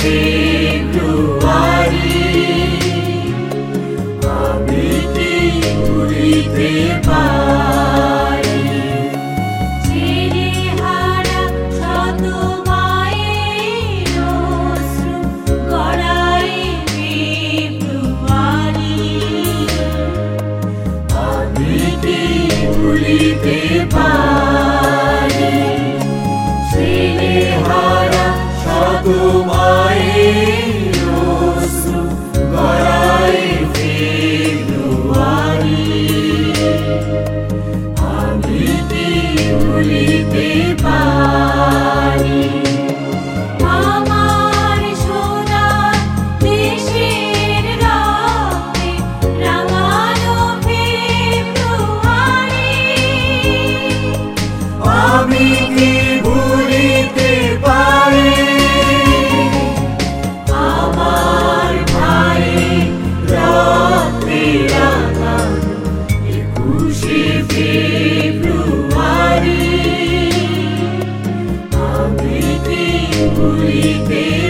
ফেব্রুয়ারি আমি কি উড়িতে পারি। হারা শত মায়ের অশ্রু গড়াই ফেব্রুয়ারি আমি কি উড়িতে পারি। হারা শত ফেব্রুয়ারি আমি কি ভুলিতে